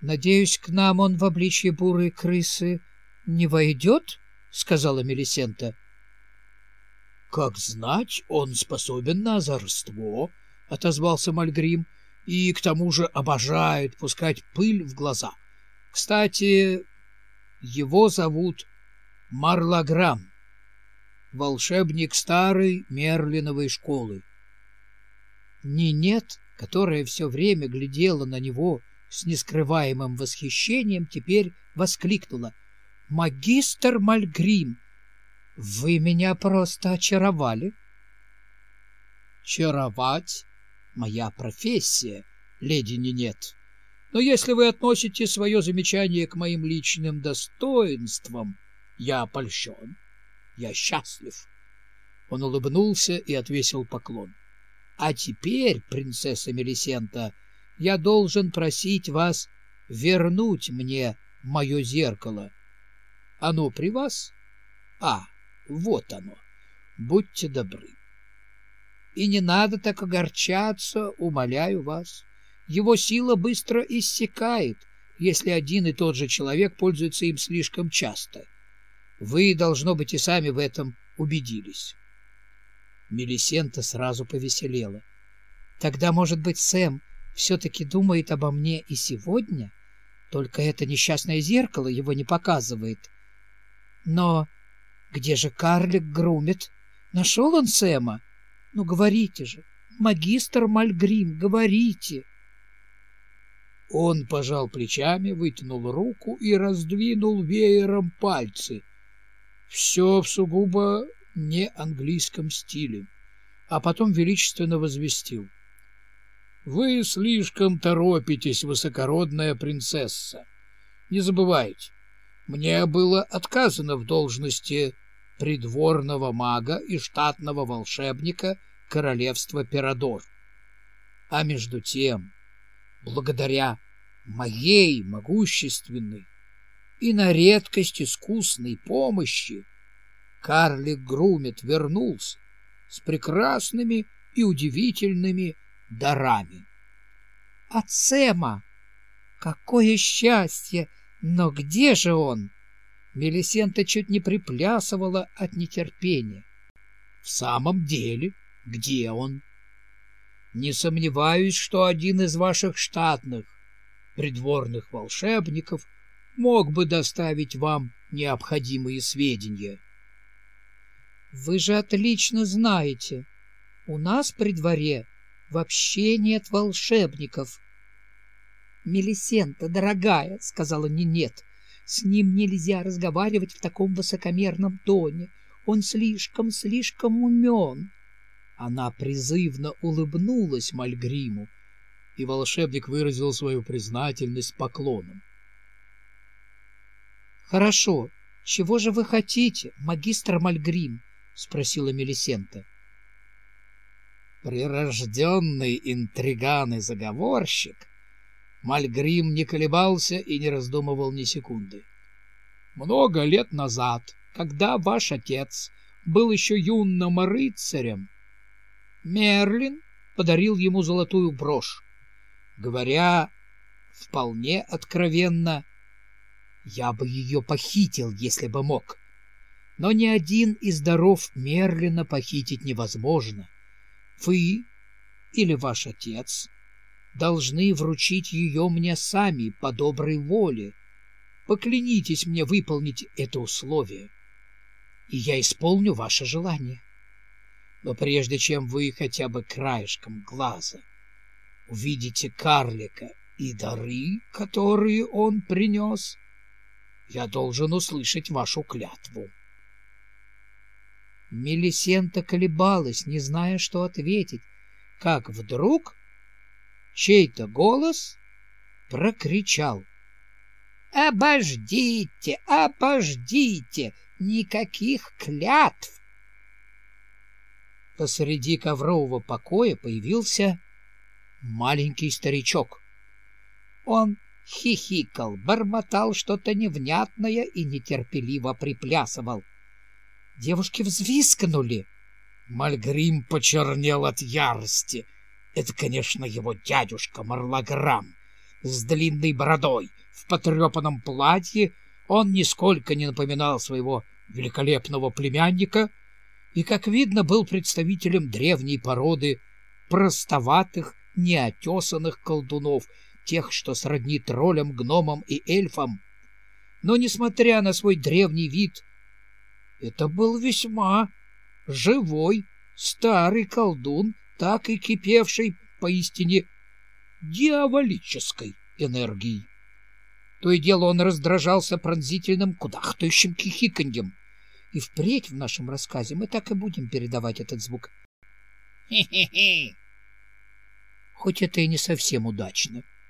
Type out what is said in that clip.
— Надеюсь, к нам он в обличье бурой крысы не войдет? — сказала Мелисента. — Как знать, он способен на озорство, — отозвался Мальгрим, — и к тому же обожает пускать пыль в глаза. Кстати, его зовут Марлаграм, волшебник старой Мерлиновой школы. Нинет, которая все время глядела на него с нескрываемым восхищением, теперь воскликнула. «Магистр Мальгрим, вы меня просто очаровали!» «Чаровать — моя профессия, леди Нинет. Но если вы относите свое замечание к моим личным достоинствам, я польщен, я счастлив». Он улыбнулся и отвесил поклон. А теперь, принцесса Мелисента, я должен просить вас вернуть мне мое зеркало. Оно при вас? А, вот оно. Будьте добры. И не надо так огорчаться, умоляю вас. Его сила быстро иссякает, если один и тот же человек пользуется им слишком часто. Вы, должно быть, и сами в этом убедились. Мелисента сразу повеселела. Тогда, может быть, Сэм все-таки думает обо мне и сегодня? Только это несчастное зеркало его не показывает. Но где же карлик грумит? Нашел он Сэма? Ну, говорите же, магистр Мальгрим, говорите. Он пожал плечами, вытянул руку и раздвинул веером пальцы. Все в сугубо не английском стиле, а потом величественно возвестил. «Вы слишком торопитесь, высокородная принцесса. Не забывайте, мне было отказано в должности придворного мага и штатного волшебника королевства Пирадор. А между тем, благодаря моей могущественной и на редкость искусной помощи, карлик Грумит вернулся с прекрасными и удивительными дарами. От Сэма! Какое счастье! Но где же он? Мелисента чуть не приплясывала от нетерпения. В самом деле, где он? Не сомневаюсь, что один из ваших штатных придворных волшебников мог бы доставить вам необходимые сведения. Вы же отлично знаете, у нас при дворе вообще нет волшебников. Мелисента, дорогая, — сказала Нинет, — с ним нельзя разговаривать в таком высокомерном тоне. Он слишком, слишком умен. Она призывно улыбнулась Мальгриму, и волшебник выразил свою признательность поклоном. — Хорошо. Чего же вы хотите, магистр Мальгрим? — спросила Мелисента. Прирожденный интриган и заговорщик, Мальгрим не колебался и не раздумывал ни секунды. Много лет назад, когда ваш отец был еще юным рыцарем, Мерлин подарил ему золотую брошь. Говоря вполне откровенно, я бы ее похитил, если бы мог но ни один из даров Мерлина похитить невозможно. Вы или ваш отец должны вручить ее мне сами по доброй воле. Поклянитесь мне выполнить это условие, и я исполню ваше желание. Но прежде чем вы хотя бы краешком глаза увидите карлика и дары, которые он принес, я должен услышать вашу клятву. Мелисента колебалась, не зная, что ответить, как вдруг чей-то голос прокричал. «Обождите, обождите! Никаких клятв!» Посреди коврового покоя появился маленький старичок. Он хихикал, бормотал что-то невнятное и нетерпеливо приплясывал. Девушки взвискнули. Мальгрим почернел от ярости. Это, конечно, его дядюшка Марлаграм. с длинной бородой, в потрепанном платье, он нисколько не напоминал своего великолепного племянника и, как видно, был представителем древней породы простоватых, неотесанных колдунов, тех, что сродни троллям, гномам и эльфам. Но, несмотря на свой древний вид, это был весьма живой, старый колдун, так и кипевший поистине дьяволической энергией. То и дело он раздражался пронзительным, кудахтающим кихиканьем. И впредь в нашем рассказе мы так и будем передавать этот звук. Хе-хе-хе. Хоть это и не совсем удачно.